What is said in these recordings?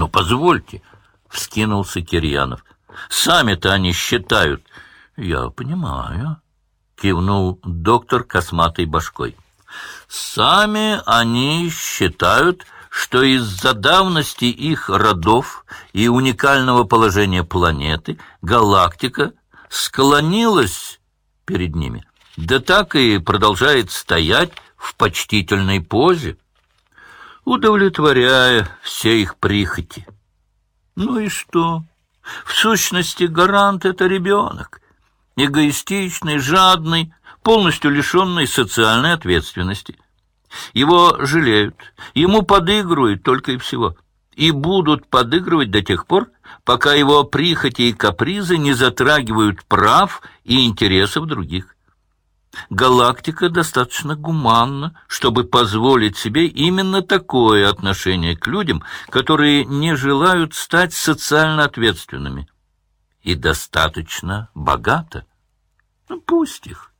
Но позвольте, — вскинулся Кирьянов. Сами-то они считают. Я понимаю, — кивнул доктор косматой башкой. Сами они считают, что из-за давности их родов и уникального положения планеты галактика склонилась перед ними, да так и продолжает стоять в почтительной позе, удовлетворяя все их прихоти. Ну и что? В сущности, гарант — это ребенок, эгоистичный, жадный, полностью лишенный социальной ответственности. Его жалеют, ему подыгрывают только и всего, и будут подыгрывать до тех пор, пока его прихоти и капризы не затрагивают прав и интересов других. Галактика достаточно гуманна, чтобы позволить себе именно такое отношение к людям, которые не желают стать социально ответственными. И достаточно богата. Ну, пусть их.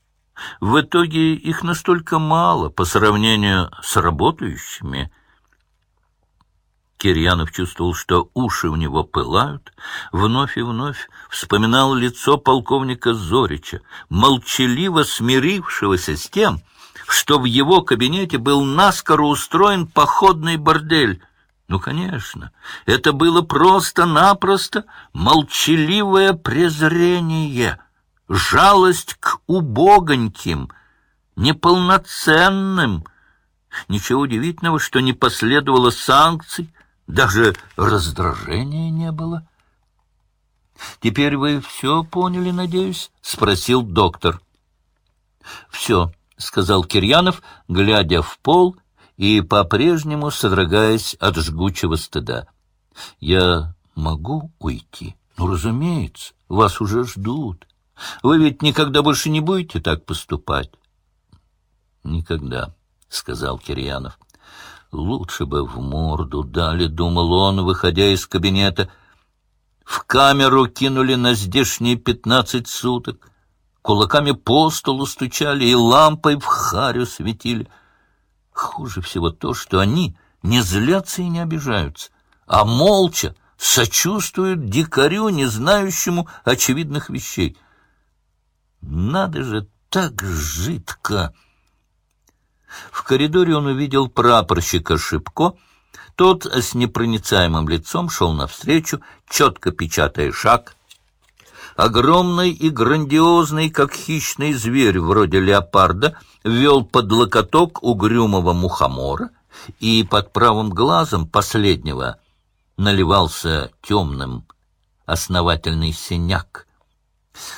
В итоге их настолько мало по сравнению с работающими, Кирьянов чувствовал, что уши у него пылают, вновь и вновь вспоминал лицо полковника Зорича, молчаливо смирившегося с тем, что в его кабинете был наскоро устроен походный бордель. Ну, конечно, это было просто-напросто молчаливое презрение, жалость к убогоньким, неполноценным. Ничего удивительного, что не последовало санкций, даже раздражения не было. «Теперь вы все поняли, надеюсь?» — спросил доктор. «Все», — сказал Кирьянов, глядя в пол и по-прежнему содрогаясь от жгучего стыда. «Я могу уйти?» «Ну, разумеется, вас уже ждут. Вы ведь никогда больше не будете так поступать?» «Никогда», — сказал Кирьянов. Лучше бы в морду дали, думал он, выходя из кабинета. В камеру кинули на здешние пятнадцать суток. Кулаками по столу стучали и лампой в харю светили. Хуже всего то, что они не злятся и не обижаются, а молча сочувствуют дикарю, не знающему очевидных вещей. Надо же так жидко! В коридоре он увидел прапорщика Шипко. Тот с непроницаемым лицом шел навстречу, четко печатая шаг. Огромный и грандиозный, как хищный зверь вроде леопарда, вел под локоток угрюмого мухомора, и под правым глазом последнего наливался темным основательный синяк.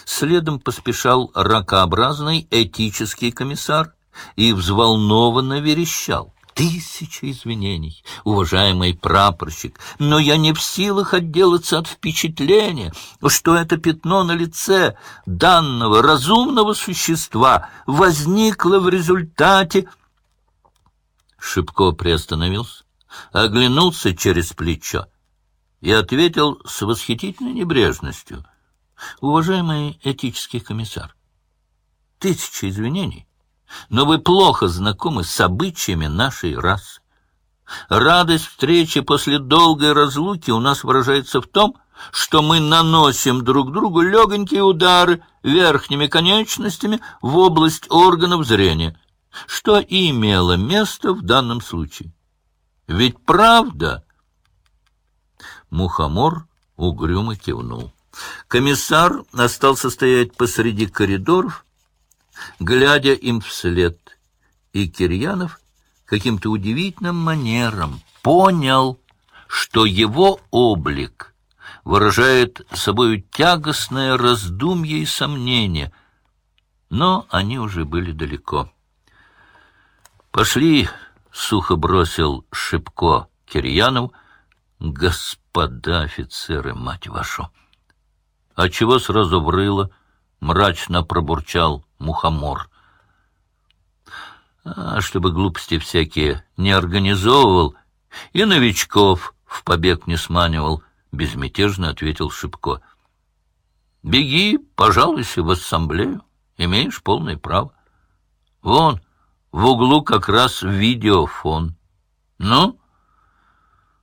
Следом поспешал ракообразный этический комиссар — и взволнованно верещал. Тысяча извинений, уважаемый прапорщик, но я не в силах отделаться от впечатления, что это пятно на лице данного разумного существа возникло в результате... Шипко приостановился, оглянулся через плечо и ответил с восхитительной небрежностью. Уважаемый этический комиссар, тысяча извинений, но вы плохо знакомы с обычаями нашей расы. Радость встречи после долгой разлуки у нас выражается в том, что мы наносим друг другу легонькие удары верхними конечностями в область органов зрения, что и имело место в данном случае. Ведь правда? Мухомор угрюмо кивнул. Комиссар остался стоять посреди коридоров, глядя им вслед. И Кирьянов каким-то удивительным манером понял, что его облик выражает собою тягостное раздумье и сомнение, но они уже были далеко. «Пошли!» — сухо бросил Шипко Кирьянов. «Господа офицеры, мать вашу!» «А чего сразу врыло?» — мрачно пробурчал мухомор. А чтобы глупости всякие не организовывал и новичков в побег не сманивал, безмятежно ответил Шипко. Беги, пожалуйся в ассамблею, имеешь полное право. Вон, в углу как раз видеофон. Ну,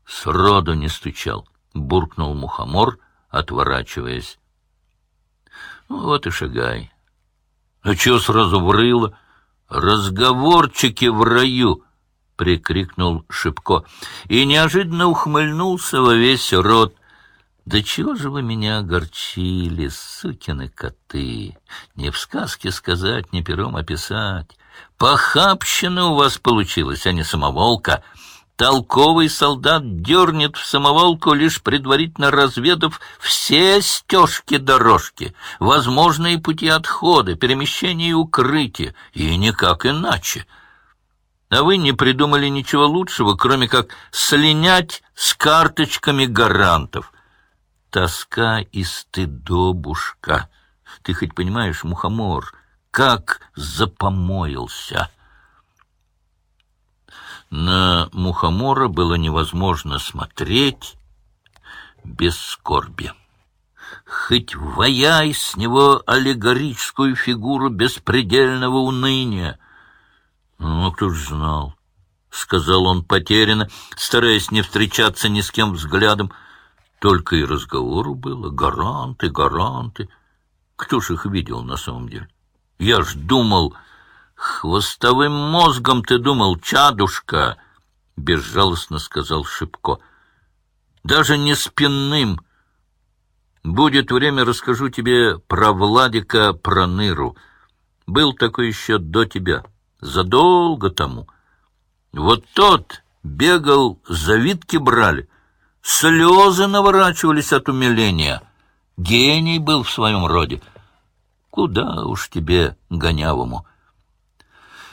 Сроду не стучал, буркнул мухомор, отворачиваясь. Ну, вот и шагай. А чего сразу врыло? Разговорчики в раю! — прикрикнул Шипко и неожиданно ухмыльнулся во весь рот. «Да чего же вы меня огорчили, сукины коты? Не в сказке сказать, не пером описать. Похабщина у вас получилась, а не самоволка. Толковый солдат дернет в самоволку, лишь предварительно разведав все стежки-дорожки, возможные пути отхода, перемещения и укрытия, и никак иначе. А вы не придумали ничего лучшего, кроме как слинять с карточками гарантов. Тоска и стыдобушка. Ты хоть понимаешь, мухомор, как запомоился?» На мухомора было невозможно смотреть без скорби. Хоть ваяй с него аллегорическую фигуру беспредельного уныния. Ну, кто ж знал, — сказал он потерянно, стараясь не встречаться ни с кем взглядом. Только и разговору было. Гаранты, гаранты. Кто ж их видел на самом деле? Я ж думал... «Хвостовым мозгом ты думал, чадушка!» — безжалостно сказал Шипко. «Даже не спинным. Будет время, расскажу тебе про Владика Проныру. Был такой еще до тебя, задолго тому. Вот тот бегал, завитки брали, слезы наворачивались от умиления. Гений был в своем роде. Куда уж тебе, гонявому!»